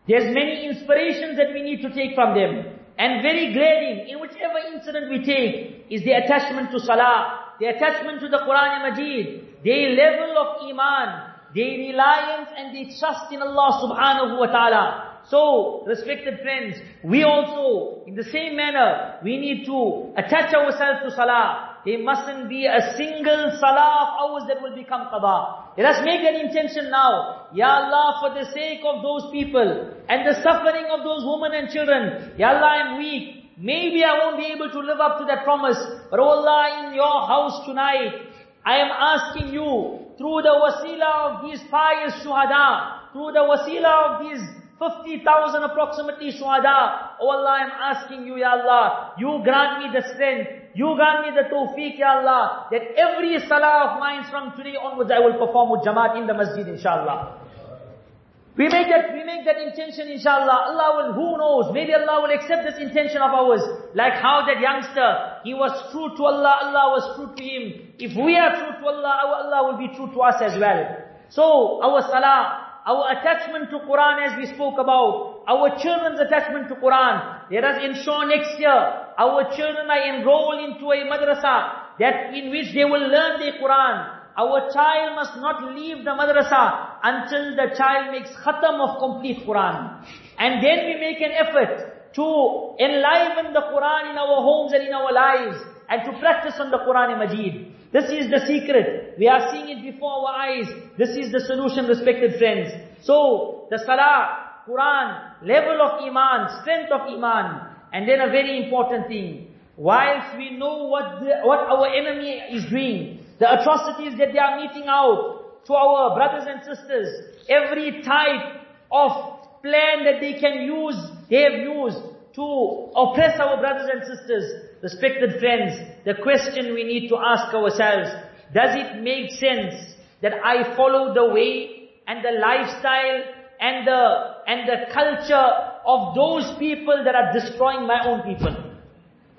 there's many inspirations that we need to take from them. And very glaring, in whichever incident we take, is the attachment to Salah, the attachment to the Quran and Majid, their level of Iman, their reliance and their trust in Allah subhanahu wa ta'ala. So, respected friends, we also, in the same manner, we need to attach ourselves to Salah. There mustn't be a single Salah of ours that will become Qadha. Let us make an intention now. Ya Allah, for the sake of those people and the suffering of those women and children. Ya Allah, I'm weak. Maybe I won't be able to live up to that promise. But oh Allah, in your house tonight, I am asking you, through the wasila of these pious shuhada, through the wasila of these 50,000 approximately shuhada. Oh Allah, I'm asking you, Ya Allah, you grant me the strength, you grant me the tawfiq, Ya Allah, that every salah of mine from today onwards I will perform with Jamaat in the masjid, inshallah. We make that, we make that intention, inshallah. Allah will, who knows, maybe Allah will accept this intention of ours. Like how that youngster, he was true to Allah, Allah was true to him. If we are true to Allah, our Allah will be true to us as well. So, our salah, our attachment to Quran as we spoke about, our children's attachment to Quran. Let us ensure next year, our children are enrolled into a madrasa, that in which they will learn the Quran. Our child must not leave the madrasa until the child makes khatam of complete Quran. And then we make an effort to enliven the Quran in our homes and in our lives, and to practice on the Quran and Majid. This is the secret. We are seeing it before our eyes. This is the solution, respected friends. So, the salah, Quran, level of iman, strength of iman. And then a very important thing. Whilst we know what, the, what our enemy is doing, the atrocities that they are meeting out to our brothers and sisters, every type of plan that they can use, they have used to oppress our brothers and sisters. Respected friends, the question we need to ask ourselves, does it make sense that I follow the way and the lifestyle and the, and the culture of those people that are destroying my own people?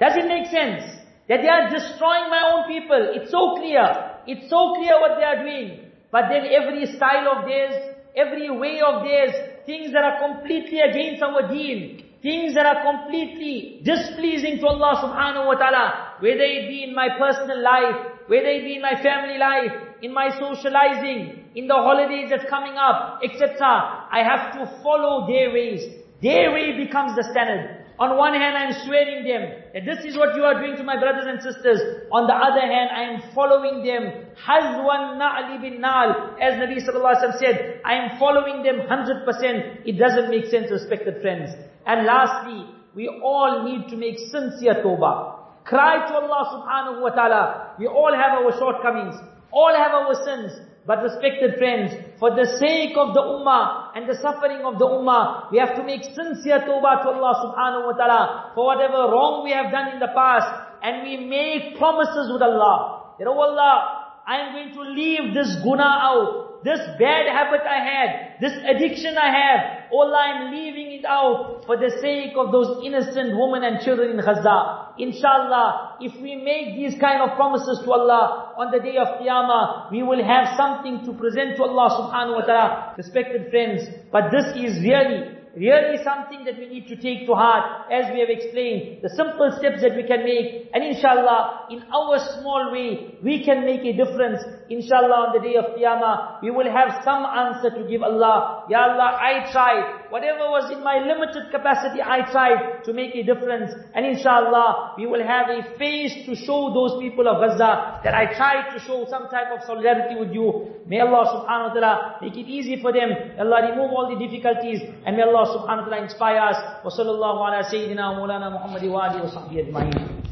Does it make sense? That they are destroying my own people. It's so clear. It's so clear what they are doing. But then every style of theirs, every way of theirs, things that are completely against our deen, things that are completely displeasing to Allah subhanahu wa ta'ala, whether it be in my personal life, whether it be in my family life, in my socializing, in the holidays that's coming up, etc. I have to follow their ways. Their way becomes the standard. On one hand, I am swearing them that this is what you are doing to my brothers and sisters. On the other hand, I am following them. Hazwan na'li bin na'al. As Nabi sallallahu said, I am following them 100%. It doesn't make sense, respected friends. And lastly, we all need to make sincere tawbah. Cry to Allah subhanahu wa ta'ala. We all have our shortcomings. All have our sins. But respected friends, for the sake of the ummah and the suffering of the ummah, we have to make sincere tawbah to Allah subhanahu wa ta'ala for whatever wrong we have done in the past. And we make promises with Allah. That, oh Allah, I am going to leave this guna out. This bad habit I had, this addiction I have, Allah, I am leaving it out for the sake of those innocent women and children in Gaza. Inshallah, if we make these kind of promises to Allah on the day of Qiyamah, we will have something to present to Allah subhanahu wa ta'ala. Respected friends, but this is really really something that we need to take to heart, as we have explained, the simple steps that we can make, and inshallah, in our small way, we can make a difference. Inshallah, on the day of Qiyamah, we will have some answer to give Allah. Ya Allah, I tried. Whatever was in my limited capacity, I tried to make a difference. And inshallah, we will have a face to show those people of Gaza that I tried to show some type of solidarity with you. May Allah subhanahu wa ta'ala make it easy for them. Allah remove all the difficulties. And may Allah subhanahu wa ta'ala inspire us. Wa sallallahu ala sayyidina wa Muhammadi wa alihi wa sahbihi.